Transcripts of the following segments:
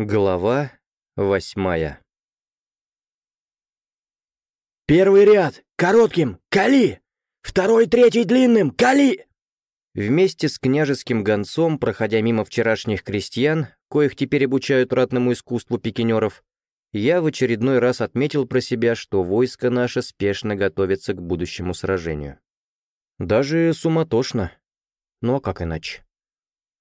Глава восьмая «Первый ряд! Коротким! Кали! Второй, третий длинным! Кали!» Вместе с княжеским гонцом, проходя мимо вчерашних крестьян, коих теперь обучают ратному искусству пикинеров, я в очередной раз отметил про себя, что войско наше спешно готовится к будущему сражению. Даже суматошно. Ну а как иначе?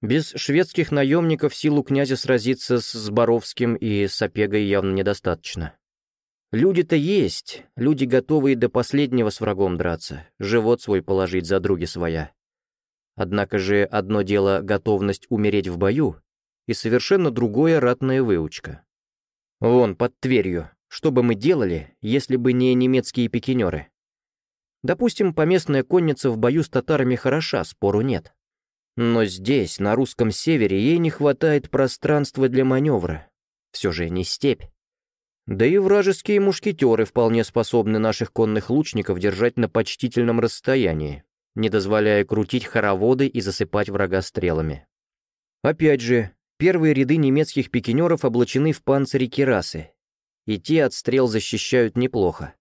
Без шведских наемников силу князя сразиться с Зборовским и Сапегой явно недостаточно. Люди-то есть, люди готовые до последнего с врагом драться, живот свой положить за други своя. Однако же одно дело готовность умереть в бою, и совершенно другое ратная выучка. Вон, под Тверью, что бы мы делали, если бы не немецкие пикинеры? Допустим, поместная конница в бою с татарами хороша, спору нет. Но здесь, на русском севере, ей не хватает пространства для маневра. Все же не степь. Да и вражеские мушкетеры вполне способны наших конных лучников держать на почтительном расстоянии, не дозволяя крутить хороводы и засыпать врага стрелами. Опять же, первые ряды немецких пикинеров облачены в панцири кирасы, и те от стрел защищают неплохо,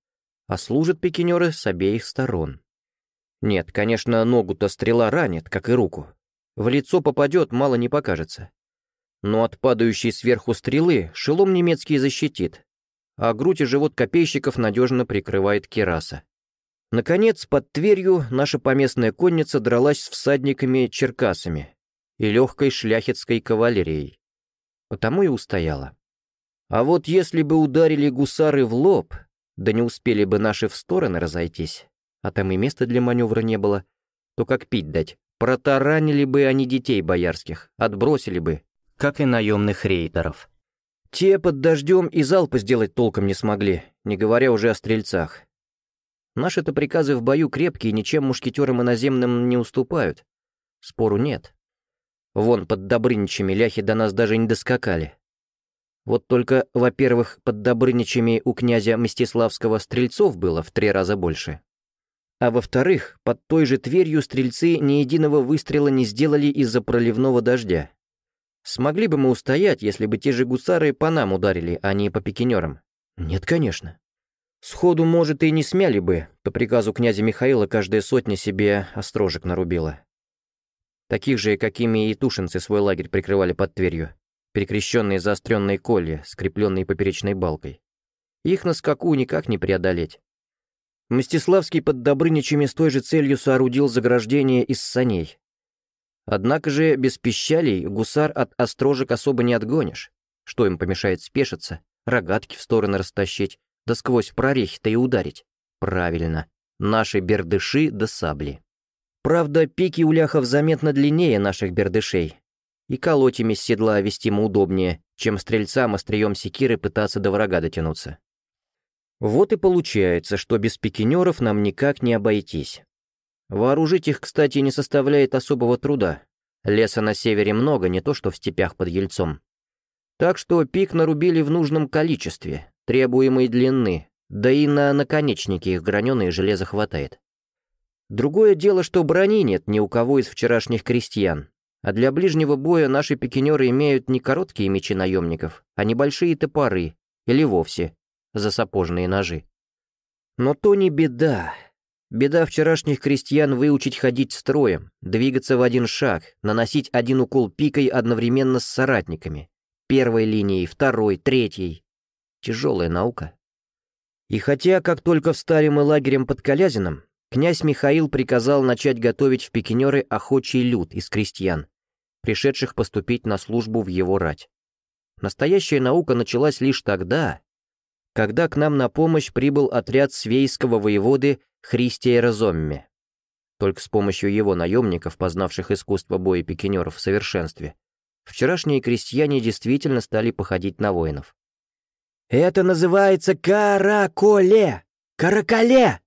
а служат пикинеры с обеих сторон. Нет, конечно, ногу-то стрела ранит, как и руку. В лицо попадет, мало не покажется. Но от падающей сверху стрелы шелом немецкий защитит, а грудь и живот копейщиков надежно прикрывает кераса. Наконец, под Тверью наша поместная конница дралась с всадниками-черкасами и легкой шляхетской кавалерией. Потому и устояла. А вот если бы ударили гусары в лоб, да не успели бы наши в стороны разойтись, а там и места для маневра не было, то как пить дать, протаранили бы они детей боярских, отбросили бы, как и наемных рейтеров. Те под дождем и залпы сделать толком не смогли, не говоря уже о стрельцах. Наши-то приказы в бою крепкие, ничем мушкетерам иноземным не уступают. Спору нет. Вон, под Добрыничами ляхи до нас даже не доскакали. Вот только, во-первых, под Добрыничами у князя Мстиславского стрельцов было в три раза больше. А во-вторых, под той же Тверью стрельцы ни единого выстрела не сделали из-за проливного дождя. Смогли бы мы устоять, если бы те же гусары по нам ударили, а не по пикинерам? Нет, конечно. Сходу, может, и не смяли бы, по приказу князя Михаила каждая сотня себе острожек нарубила. Таких же, какими и тушинцы свой лагерь прикрывали под Тверью, перекрещенные заостренные колья, скрепленные поперечной балкой. Их на скаку никак не преодолеть. Мстиславский под Добрыничами с той же целью соорудил заграждение из саней, Однако же без пищалей гусар от острожек особо не отгонишь. Что им помешает спешиться, рогатки в стороны растащить, да сквозь прорехи-то и ударить? Правильно, наши бердыши да сабли. Правда, пики у ляхов заметно длиннее наших бердышей, и колоть ими с седла вестимо удобнее, чем стрельцам острием секиры пытаться до врага дотянуться. Вот и получается, что без пикинеров нам никак не обойтись. Вооружить их, кстати, не составляет особого труда. Леса на севере много, не то что в степях под Ельцом. Так что пик нарубили в нужном количестве, требуемой длины, да и на наконечники их граненое железо хватает. Другое дело, что брони нет ни у кого из вчерашних крестьян, а для ближнего боя наши пикинеры имеют не короткие мечи наемников, а небольшие топоры, или вовсе засапожные ножи. Но то не беда, Беда вчерашних крестьян выучить ходить строем, двигаться в один шаг, наносить один укол пикой одновременно с соратниками. Первой линией, второй, третьей. Тяжелая наука. И хотя, как только встали мы лагерем под Колязином, князь Михаил приказал начать готовить в пикинеры охочий люд из крестьян, пришедших поступить на службу в его рать. Настоящая наука началась лишь тогда, когда к нам на помощь прибыл отряд свейского воеводы Христия Разомме. Только с помощью его наемников, познавших искусство боя пикинеров в совершенстве, вчерашние крестьяне действительно стали походить на воинов. «Это называется караколе! Каракале!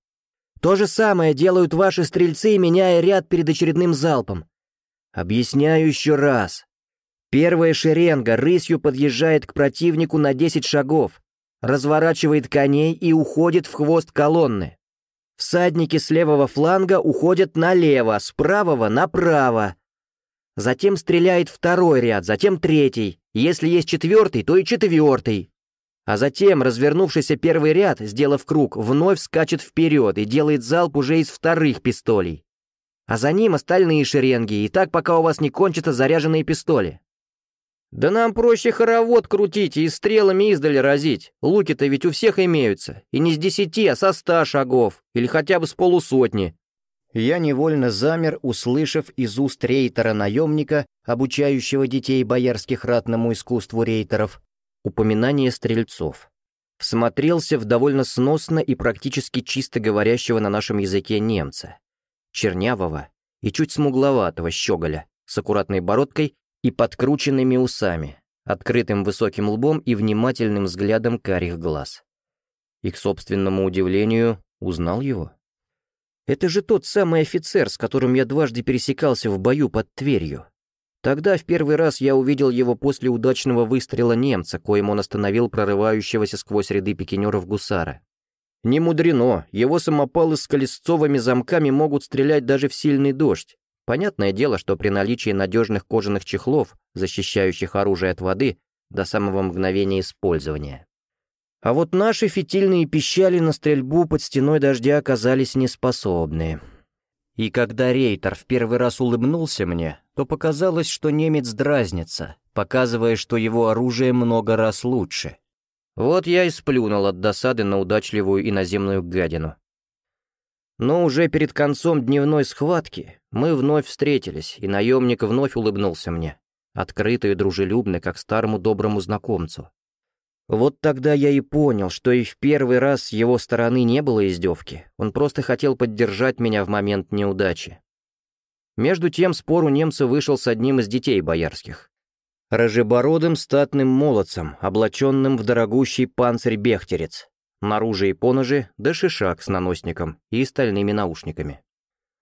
То же самое делают ваши стрельцы, меняя ряд перед очередным залпом. Объясняю еще раз. Первая шеренга рысью подъезжает к противнику на 10 шагов, разворачивает коней и уходит в хвост колонны. Всадники с левого фланга уходят налево, с правого направо. Затем стреляет второй ряд, затем третий. Если есть четвертый, то и четвертый. А затем развернувшийся первый ряд, сделав круг, вновь скачет вперед и делает залп уже из вторых пистолей. А за ним остальные шеренги, и так пока у вас не кончатся заряженные пистоли. «Да нам проще хоровод крутить и стрелами издали разить. Луки-то ведь у всех имеются. И не с десяти, а со ста шагов. Или хотя бы с полусотни». Я невольно замер, услышав из уст рейтера-наемника, обучающего детей боярских ратному искусству рейтеров, упоминание стрельцов. Всмотрелся в довольно сносно и практически чисто говорящего на нашем языке немца. Чернявого и чуть смугловатого щеголя, с аккуратной бородкой и подкрученными усами, открытым высоким лбом и внимательным взглядом карих глаз. И, к собственному удивлению, узнал его. Это же тот самый офицер, с которым я дважды пересекался в бою под Тверью. Тогда в первый раз я увидел его после удачного выстрела немца, коим он остановил прорывающегося сквозь ряды пикинеров гусара. Не мудрено, его самопалы с колесцовыми замками могут стрелять даже в сильный дождь, Понятное дело, что при наличии надежных кожаных чехлов, защищающих оружие от воды, до самого мгновения использования. А вот наши фитильные пищали на стрельбу под стеной дождя оказались неспособны. И когда Рейтер в первый раз улыбнулся мне, то показалось, что немец дразнится, показывая, что его оружие много раз лучше. Вот я и сплюнул от досады на удачливую иноземную гадину. Но уже перед концом дневной схватки мы вновь встретились, и наемник вновь улыбнулся мне, открыто и дружелюбно, как старому доброму знакомцу. Вот тогда я и понял, что и в первый раз с его стороны не было издевки, он просто хотел поддержать меня в момент неудачи. Между тем спор у немца вышел с одним из детей боярских. Рожебородым статным молодцем, облаченным в дорогущий панцирь-бехтерец, наружу и поножи, да шишак с наносником и стальными наушниками.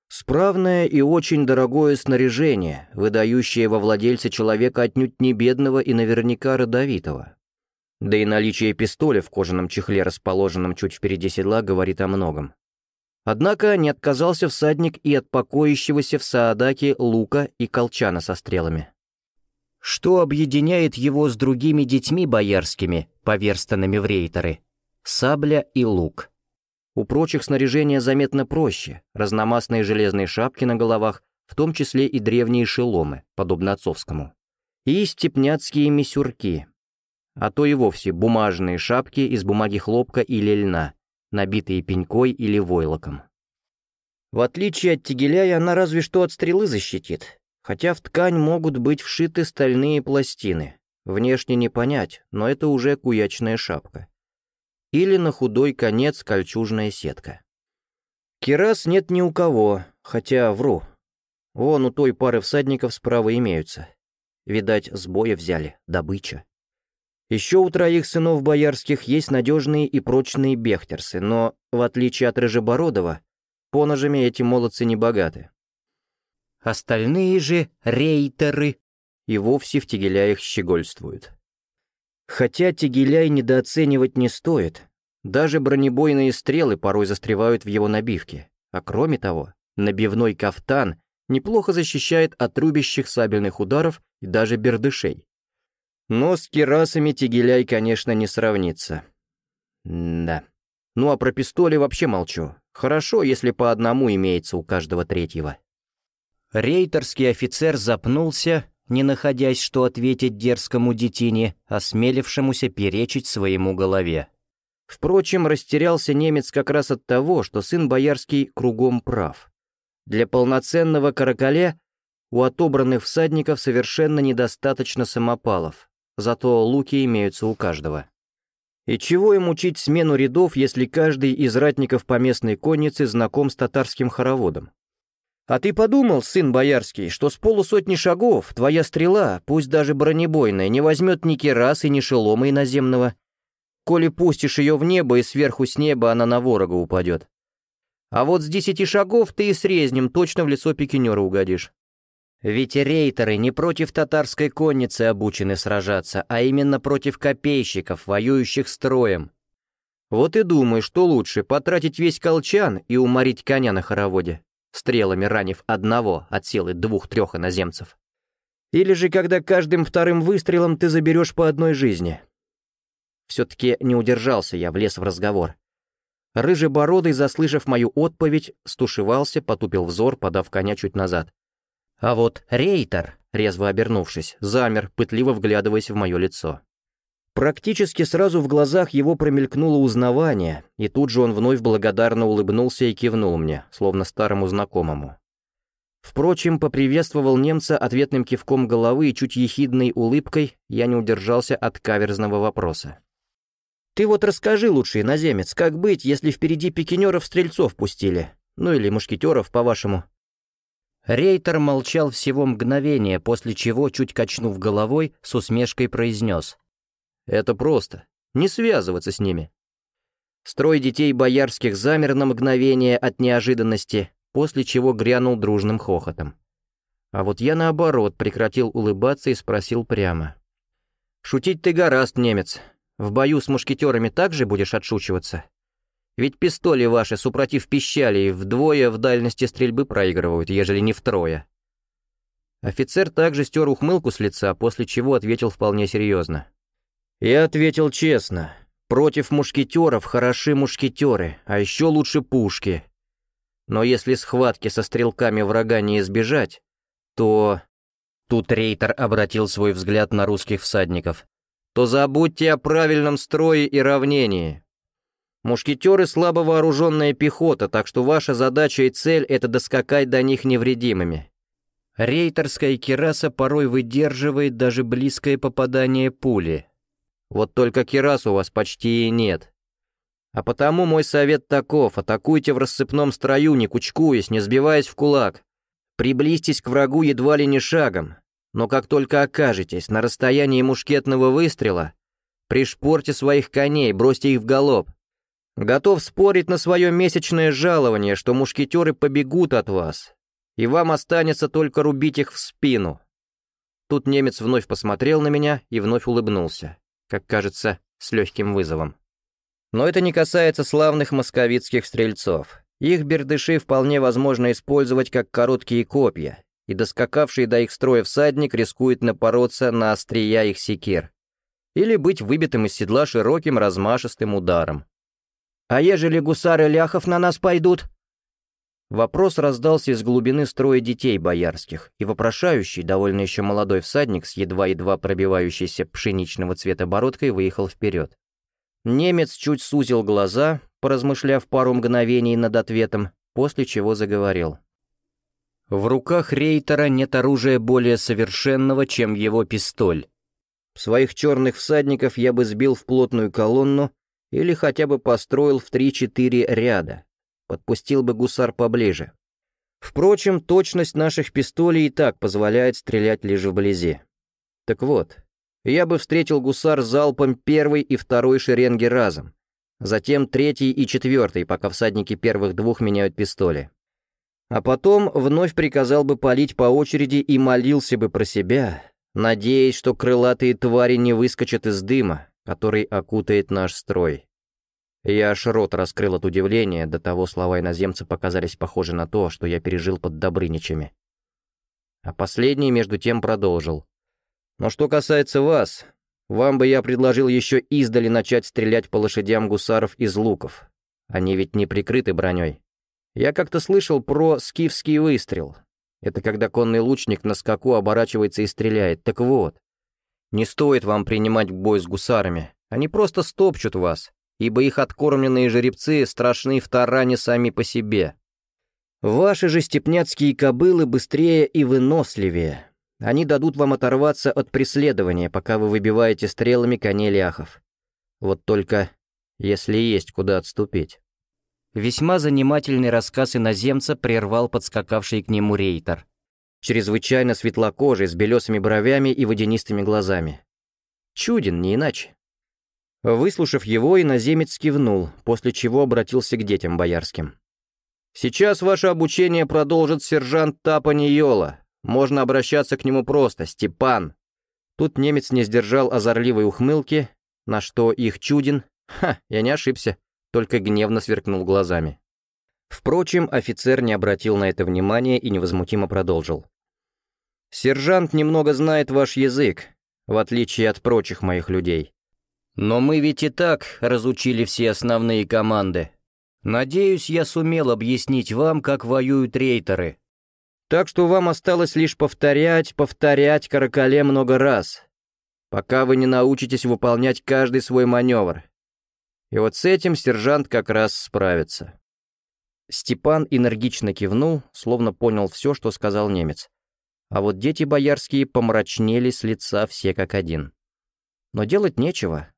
Справное и очень дорогое снаряжение, выдающее во владельца человека отнюдь не бедного и наверняка родовитого. Да и наличие пистоля в кожаном чехле, расположенном чуть впереди седла, говорит о многом. Однако не отказался всадник и от покоящегося в Саадаке лука и колчана со стрелами. Что объединяет его с другими детьми боярскими, поверстанными в рейтеры, сабля и лук. У прочих снаряжение заметно проще, разномастные железные шапки на головах, в том числе и древние шеломы, подобно отцовскому. И степняцкие мисюрки, а то и вовсе бумажные шапки из бумаги хлопка или льна, набитые пенькой или войлоком. В отличие от тегеляя, она разве что от стрелы защитит, хотя в ткань могут быть вшиты стальные пластины. Внешне не понять, но это уже куячная шапка или на худой конец кольчужная сетка. Кирас нет ни у кого, хотя вру. Вон у той пары всадников справа имеются. Видать, с боя взяли, добыча. Еще у троих сынов боярских есть надежные и прочные бехтерсы, но, в отличие от Рыжебородова, поножами эти молодцы не богаты. Остальные же рейтеры и вовсе в тегеляях щегольствуют. Хотя Тегеляй недооценивать не стоит. Даже бронебойные стрелы порой застревают в его набивке. А кроме того, набивной кафтан неплохо защищает от рубящих сабельных ударов и даже бердышей. Но с керасами Тегеляй, конечно, не сравнится. Да. Ну а про пистоли вообще молчу. Хорошо, если по одному имеется у каждого третьего. Рейтерский офицер запнулся не находясь, что ответить дерзкому детине, осмелившемуся перечить своему голове. Впрочем, растерялся немец как раз от того, что сын боярский кругом прав. Для полноценного каракаля у отобранных всадников совершенно недостаточно самопалов, зато луки имеются у каждого. И чего им учить смену рядов, если каждый из ратников поместной конницы знаком с татарским хороводом? А ты подумал, сын боярский, что с полусотни шагов твоя стрела, пусть даже бронебойная, не возьмет ни керасы, ни шелома иноземного? Коли пустишь ее в небо, и сверху с неба она на ворога упадет. А вот с десяти шагов ты и срезнем точно в лицо пикинера угодишь. Ведь рейтеры не против татарской конницы обучены сражаться, а именно против копейщиков, воюющих строем. Вот и думай, что лучше, потратить весь колчан и уморить коня на хороводе стрелами ранив одного от силы двух-трех иноземцев. Или же когда каждым вторым выстрелом ты заберешь по одной жизни?» Все-таки не удержался я, влез в разговор. Рыжебородый, заслышав мою отповедь, стушевался, потупил взор, подав коня чуть назад. А вот Рейтер, резво обернувшись, замер, пытливо вглядываясь в мое лицо. Практически сразу в глазах его промелькнуло узнавание, и тут же он вновь благодарно улыбнулся и кивнул мне, словно старому знакомому. Впрочем, поприветствовал немца ответным кивком головы и чуть ехидной улыбкой, я не удержался от каверзного вопроса. «Ты вот расскажи лучше, иноземец, как быть, если впереди пикинеров-стрельцов пустили? Ну или мушкетеров, по-вашему?» Рейтер молчал всего мгновение, после чего, чуть качнув головой, с усмешкой произнес — это просто. Не связываться с ними. Строй детей боярских замер на мгновение от неожиданности, после чего грянул дружным хохотом. А вот я, наоборот, прекратил улыбаться и спросил прямо. «Шутить ты гораст, немец. В бою с мушкетерами также будешь отшучиваться? Ведь пистоли ваши, супротив пищали, вдвое в дальности стрельбы проигрывают, ежели не втрое». Офицер также стер ухмылку с лица, после чего ответил вполне серьезно. Я ответил честно. Против мушкетеров хороши мушкетеры, а еще лучше пушки. Но если схватки со стрелками врага не избежать, то... Тут Рейтер обратил свой взгляд на русских всадников. То забудьте о правильном строе и равнении. Мушкетеры слабо вооруженная пехота, так что ваша задача и цель — это доскакать до них невредимыми. Рейтерская кераса порой выдерживает даже близкое попадание пули, вот только кирас у вас почти и нет. А потому мой совет таков, атакуйте в рассыпном строю, не кучкуясь, не сбиваясь в кулак. Приблизьтесь к врагу едва ли не шагом, но как только окажетесь на расстоянии мушкетного выстрела, пришпорьте своих коней, бросьте их в галоп. Готов спорить на свое месячное жалование, что мушкетеры побегут от вас, и вам останется только рубить их в спину. Тут немец вновь посмотрел на меня и вновь улыбнулся как кажется, с легким вызовом. Но это не касается славных московицких стрельцов. Их бердыши вполне возможно использовать как короткие копья, и доскакавший до их строя всадник рискует напороться на острия их секир или быть выбитым из седла широким размашистым ударом. «А ежели гусары ляхов на нас пойдут?» Вопрос раздался из глубины строя детей боярских, и вопрошающий, довольно еще молодой всадник с едва-едва пробивающейся пшеничного цвета бородкой выехал вперед. Немец чуть сузил глаза, поразмышляв пару мгновений над ответом, после чего заговорил. В руках Рейтера нет оружия более совершенного, чем его пистоль. Своих черных всадников я бы сбил в плотную колонну или хотя бы построил в три-четыре ряда, подпустил бы гусар поближе. Впрочем, точность наших пистолей и так позволяет стрелять лишь вблизи. Так вот, я бы встретил гусар залпом первой и второй шеренги разом, затем третий и четвертый, пока всадники первых двух меняют пистоли. А потом вновь приказал бы палить по очереди и молился бы про себя, надеясь, что крылатые твари не выскочат из дыма, который окутает наш строй. Я аж рот раскрыл от удивления, до того слова иноземца показались похожи на то, что я пережил под Добрыничами. А последний, между тем, продолжил. «Но что касается вас, вам бы я предложил еще издали начать стрелять по лошадям гусаров из луков. Они ведь не прикрыты броней. Я как-то слышал про скифский выстрел. Это когда конный лучник на скаку оборачивается и стреляет. Так вот, не стоит вам принимать бой с гусарами. Они просто стопчут вас, ибо их откормленные жеребцы страшны в таране сами по себе. Ваши же степняцкие кобылы быстрее и выносливее. Они дадут вам оторваться от преследования, пока вы выбиваете стрелами коней ляхов. Вот только если есть куда отступить. Весьма занимательный рассказ иноземца прервал подскакавший к нему рейтер. Чрезвычайно светлокожий, с белесыми бровями и водянистыми глазами. Чуден, не иначе. Выслушав его, иноземец кивнул, после чего обратился к детям боярским. «Сейчас ваше обучение продолжит сержант Тапаниола. Можно обращаться к нему просто, Степан». Тут немец не сдержал озорливой ухмылки, на что их чуден, ха, я не ошибся, только гневно сверкнул глазами. Впрочем, офицер не обратил на это внимания и невозмутимо продолжил. Сержант немного знает ваш язык, в отличие от прочих моих людей. Но мы ведь и так разучили все основные команды. Надеюсь, я сумел объяснить вам, как воюют рейтеры. Так что вам осталось лишь повторять, повторять каракале много раз, пока вы не научитесь выполнять каждый свой маневр. И вот с этим сержант как раз справится. Степан энергично кивнул, словно понял все, что сказал немец. А вот дети боярские помрачнели с лица все как один. Но делать нечего.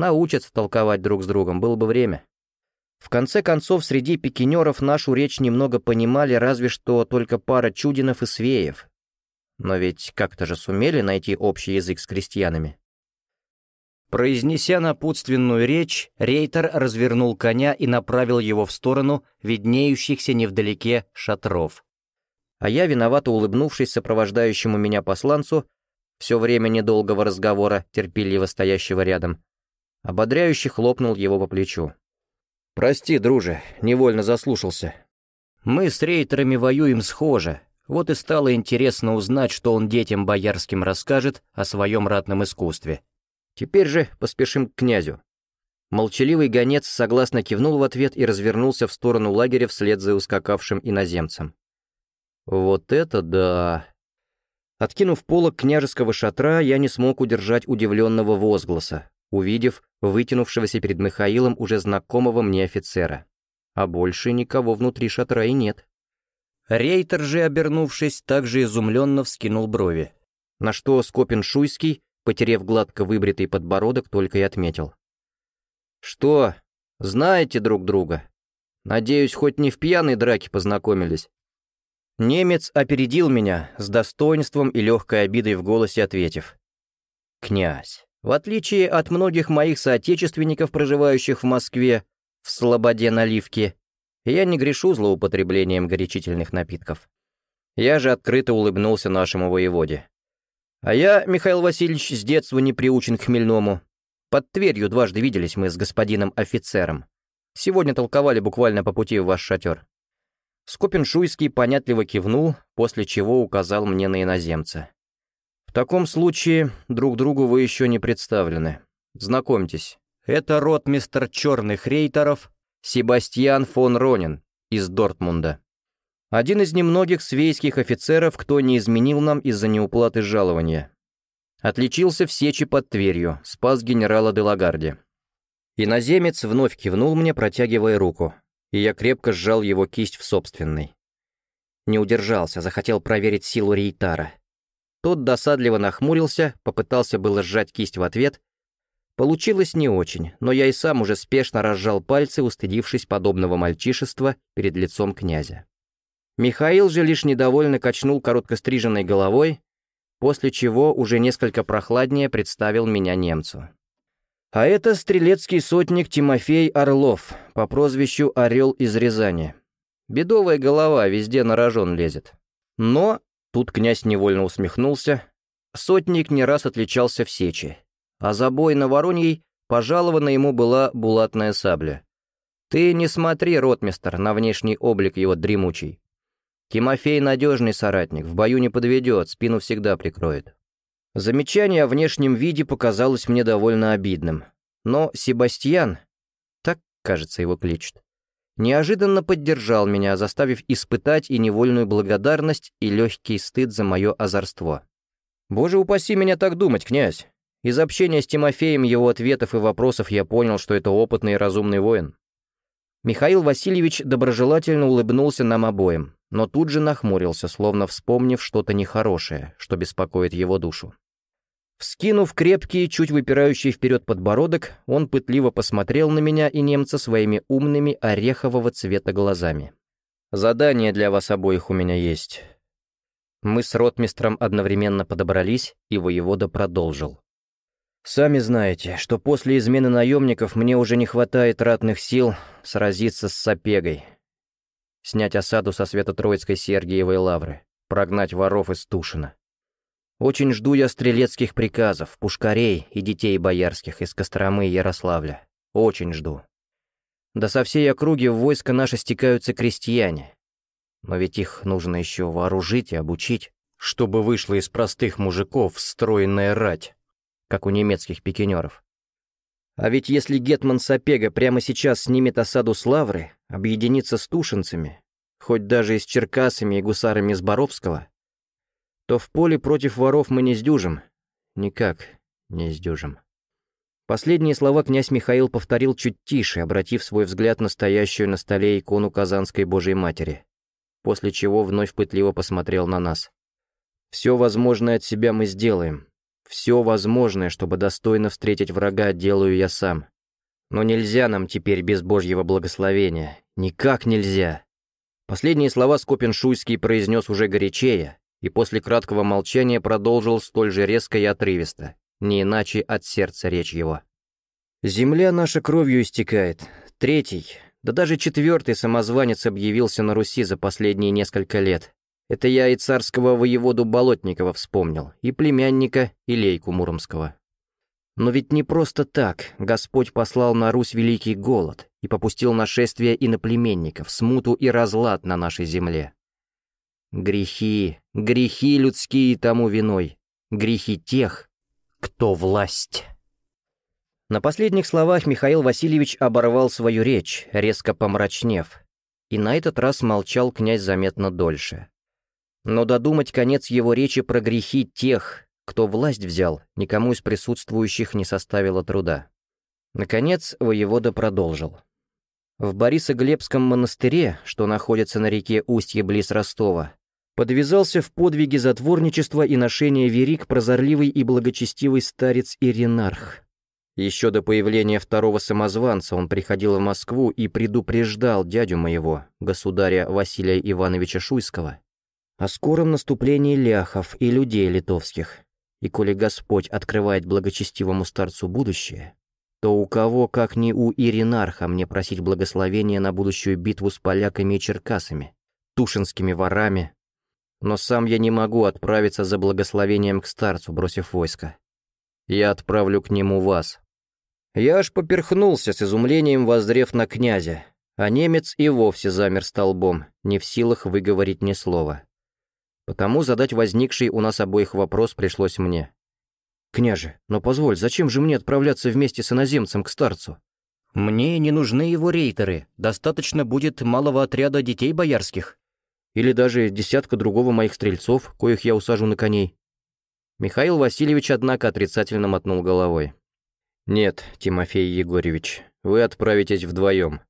Научатся толковать друг с другом, было бы время. В конце концов, среди пикинеров нашу речь немного понимали разве что только пара чудинов и свеев. Но ведь как-то же сумели найти общий язык с крестьянами. Произнеся напутственную речь, Рейтер развернул коня и направил его в сторону виднеющихся невдалеке шатров. А я, виновато улыбнувшись сопровождающему меня посланцу, все время недолгого разговора, терпеливо стоящего рядом, ободряюще хлопнул его по плечу. «Прости, друже, невольно заслушался. Мы с рейтерами воюем схоже, вот и стало интересно узнать, что он детям боярским расскажет о своем ратном искусстве». Теперь же поспешим к князю». Молчаливый гонец согласно кивнул в ответ и развернулся в сторону лагеря вслед за ускакавшим иноземцем. «Вот это да!» Откинув полок княжеского шатра, я не смог удержать удивленного возгласа, увидев вытянувшегося перед Михаилом уже знакомого мне офицера. А больше никого внутри шатра и нет. Рейтер же, обернувшись, также изумленно вскинул брови, на что Скопин-Шуйский потерев гладко выбритый подбородок, только и отметил. «Что, знаете друг друга? Надеюсь, хоть не в пьяной драке познакомились?» Немец опередил меня, с достоинством и легкой обидой в голосе ответив. «Князь, в отличие от многих моих соотечественников, проживающих в Москве, в Слободе наливки, я не грешу злоупотреблением горячительных напитков. Я же открыто улыбнулся нашему воеводе. А я, Михаил Васильевич, с детства не приучен к хмельному. Под Тверью дважды виделись мы с господином офицером. Сегодня толковали буквально по пути в ваш шатер. Скопин-Шуйский понятливо кивнул, после чего указал мне на иноземца. В таком случае друг другу вы еще не представлены. Знакомьтесь, это ротмистер черных рейтеров Себастьян фон Ронин из Дортмунда. Один из немногих свейских офицеров, кто не изменил нам из-за неуплаты жалования. Отличился в сече под Тверью, спас генерала Делагарди. Иноземец вновь кивнул мне, протягивая руку, и я крепко сжал его кисть в собственной. Не удержался, захотел проверить силу Рейтара. Тот досадливо нахмурился, попытался было сжать кисть в ответ. Получилось не очень, но я и сам уже спешно разжал пальцы, устыдившись подобного мальчишества перед лицом князя. Михаил же лишь недовольно качнул короткостриженной головой, после чего уже несколько прохладнее представил меня немцу. А это стрелецкий сотник Тимофей Орлов, по прозвищу Орел из Рязани. Бедовая голова, везде на рожон лезет. Но, тут князь невольно усмехнулся, сотник не раз отличался в сече, а за бой на Вороньей пожалована ему была булатная сабля. Ты не смотри, ротмистер, на внешний облик его дремучий. Тимофей надежный соратник, в бою не подведет, спину всегда прикроет. Замечание о внешнем виде показалось мне довольно обидным. Но Себастьян, так, кажется, его кличет, неожиданно поддержал меня, заставив испытать и невольную благодарность, и легкий стыд за мое озорство. «Боже упаси меня так думать, князь!» Из общения с Тимофеем, его ответов и вопросов я понял, что это опытный и разумный воин. Михаил Васильевич доброжелательно улыбнулся нам обоим, но тут же нахмурился, словно вспомнив что-то нехорошее, что беспокоит его душу. Вскинув крепкий, чуть выпирающий вперед подбородок, он пытливо посмотрел на меня и немца своими умными орехового цвета глазами. «Задание для вас обоих у меня есть». Мы с ротмистром одновременно подобрались, и воевода продолжил. Сами знаете, что после измены наемников мне уже не хватает ратных сил сразиться с Сапегой. Снять осаду со Свято-Троицкой Сергиевой лавры, прогнать воров из Тушина. Очень жду я стрелецких приказов, пушкарей и детей боярских из Костромы и Ярославля. Очень жду. Да со всей округи в войско наше стекаются крестьяне. Но ведь их нужно еще вооружить и обучить. чтобы вышла из простых мужиков встроенная рать, как у немецких пикинеров. А ведь если Гетман Сапега прямо сейчас снимет осаду с Лавры, объединится с тушинцами, хоть даже и с черкасами и гусарами с Боровского, то в поле против воров мы не сдюжим. Никак не сдюжим. Последние слова князь Михаил повторил чуть тише, обратив свой взгляд на стоящую на столе икону Казанской Божьей Матери, после чего вновь пытливо посмотрел на нас. «Все возможное от себя мы сделаем. Все возможное, чтобы достойно встретить врага, делаю я сам. Но нельзя нам теперь без Божьего благословения. Никак нельзя». Последние слова Скопин-Шуйский произнес уже горячее, и после краткого молчания продолжил столь же резко и отрывисто, не иначе от сердца речь его. «Земля наша кровью истекает. Третий, да даже четвертый самозванец объявился на Руси за последние несколько лет. Это я и царского воеводу Болотникова вспомнил, и племянника, и лейку Муромского. Но ведь не просто так Господь послал на Русь великий голод и попустил нашествие иноплеменников, смуту и разлад на нашей земле. Грехи, грехи людские тому виной, грехи тех, кто власть. На последних словах Михаил Васильевич оборвал свою речь, резко помрачнев, и на этот раз молчал князь заметно дольше. Но додумать конец его речи про грехи тех, кто власть взял, никому из присутствующих не составило труда. Наконец, воевода продолжил. В Борисоглебском монастыре, что находится на реке Устье близ Ростова, подвязался в подвиге затворничества и ношения верик прозорливый и благочестивый старец Иринарх. Еще до появления второго самозванца он приходил в Москву и предупреждал дядю моего, государя Василия Ивановича Шуйского, о скором наступлении ляхов и людей литовских. И коли Господь открывает благочестивому старцу будущее, то у кого, как не у Иринарха, мне просить благословения на будущую битву с поляками и черкасами, тушинскими ворами, но сам я не могу отправиться за благословением к старцу, бросив войско. Я отправлю к нему вас». Я аж поперхнулся с изумлением, воздрев на князя, а немец и вовсе замер столбом, не в силах выговорить ни слова. Потому задать возникший у нас обоих вопрос пришлось мне. «Княже, но позволь, зачем же мне отправляться вместе с иноземцем к старцу?» «Мне не нужны его рейтеры, достаточно будет малого отряда детей боярских», или даже десятка другого моих стрельцов, коих я усажу на коней. Михаил Васильевич, однако, отрицательно мотнул головой. «Нет, Тимофей Егорьевич, вы отправитесь вдвоем.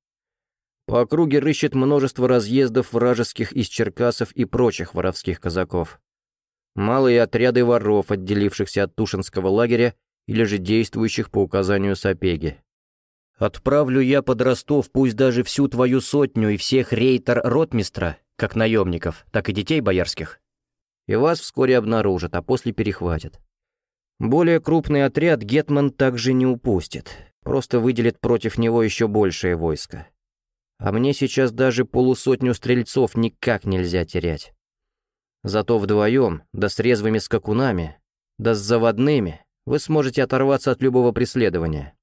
По округе рыщет множество разъездов вражеских из черкасов и прочих воровских казаков. Малые отряды воров, отделившихся от Тушинского лагеря или же действующих по указанию Сапеги. Отправлю я под Ростов пусть даже всю твою сотню и всех рейтер-ротмистра, как наемников, так и детей боярских. И вас вскоре обнаружат, а после перехватят. Более крупный отряд Гетман также не упустит, просто выделит против него еще большее войско. А мне сейчас даже полусотню стрельцов никак нельзя терять. Зато вдвоем, да с резвыми скакунами, да с заводными, вы сможете оторваться от любого преследования.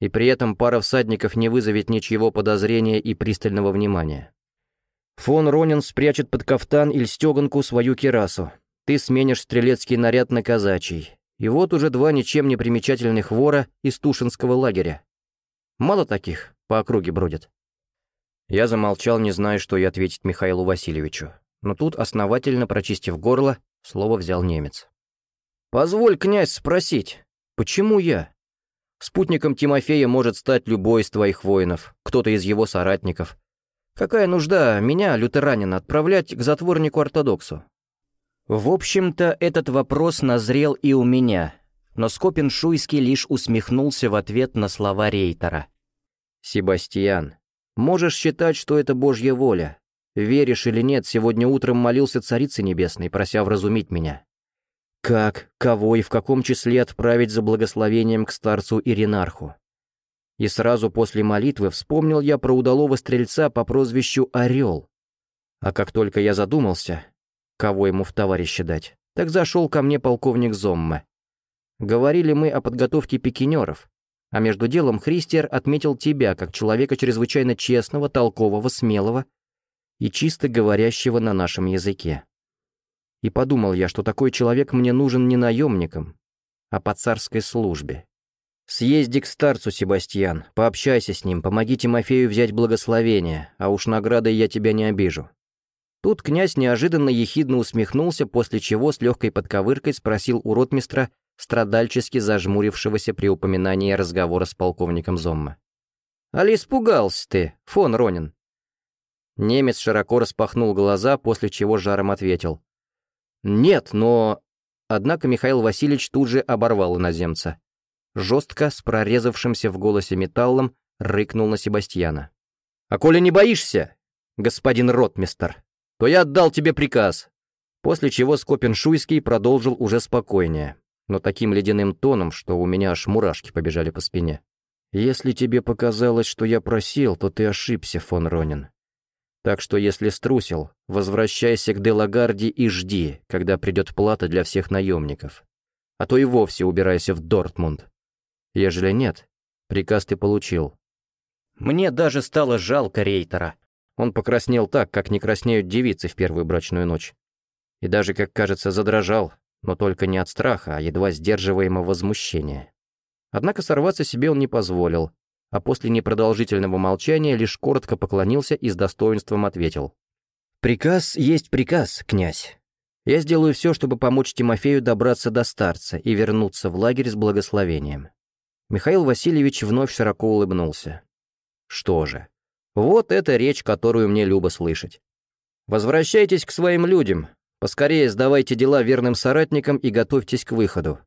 И при этом пара всадников не вызовет ничего подозрения и пристального внимания. Фон Ронин спрячет под кафтан или стеганку свою кирасу. Ты сменишь стрелецкий наряд на казачий. И вот уже два ничем не примечательных вора из Тушинского лагеря. Мало таких по округе бродят. Я замолчал, не зная, что и ответить Михаилу Васильевичу. Но тут, основательно прочистив горло, слово взял немец. «Позволь, князь, спросить, почему я? Спутником Тимофея может стать любой из твоих воинов, кто-то из его соратников. Какая нужда меня, лютеранина, отправлять к затворнику-ортодоксу? В общем-то, этот вопрос назрел и у меня, но Скопин-Шуйский лишь усмехнулся в ответ на слова рейтера. «Себастьян, можешь считать, что это Божья воля. Веришь или нет, сегодня утром молился Царице Небесной, прося вразумить меня. Как, кого и в каком числе отправить за благословением к старцу Иринарху? И сразу после молитвы вспомнил я про удалого стрельца по прозвищу Орел. А как только я задумался, кого ему в товарищи дать, так зашел ко мне полковник Зомме. Говорили мы о подготовке пикинеров, а между делом Христиар отметил тебя как человека чрезвычайно честного, толкового, смелого и чисто говорящего на нашем языке. И подумал я, что такой человек мне нужен не наемником, а по царской службе. Съезди к старцу, Себастьян, пообщайся с ним, помоги Тимофею взять благословение, а уж наградой я тебя не обижу». Тут князь неожиданно ехидно усмехнулся, после чего с легкой подковыркой спросил у ротмистра, страдальчески зажмурившегося при упоминании разговора с полковником Зомма. «Али испугался ты, фон Ронин?» Немец широко распахнул глаза, после чего жаром ответил. «Нет, но...» Однако Михаил Васильевич тут же оборвал иноземца. Жестко, с прорезавшимся в голосе металлом, рыкнул на Себастьяна. «А коли не боишься, господин ротмистер, то я отдал тебе приказ». После чего Скопин-Шуйский продолжил уже спокойнее, но таким ледяным тоном, что у меня аж мурашки побежали по спине. «Если тебе показалось, что я просил, то ты ошибся, фон Ронин. Так что если струсил, возвращайся к Делагарди и жди, когда придет плата для всех наемников. А то и вовсе убирайся в Дортмунд. Ежели нет, приказ ты получил. Мне даже стало жалко Рейтера. Он покраснел так, как не краснеют девицы в первую брачную ночь. И даже, как кажется, задрожал, но только не от страха, а едва сдерживаемого возмущения. Однако сорваться себе он не позволил, а после непродолжительного молчания лишь коротко поклонился и с достоинством ответил. «Приказ есть приказ, князь. Я сделаю все, чтобы помочь Тимофею добраться до старца и вернуться в лагерь с благословением». Михаил Васильевич вновь широко улыбнулся. «Что же, вот эта речь, которую мне любо слышать. Возвращайтесь к своим людям, поскорее сдавайте дела верным соратникам и готовьтесь к выходу.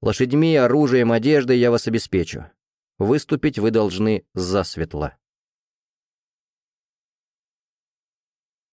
Лошадьми, оружием, одеждой я вас обеспечу. Выступить вы должны засветло.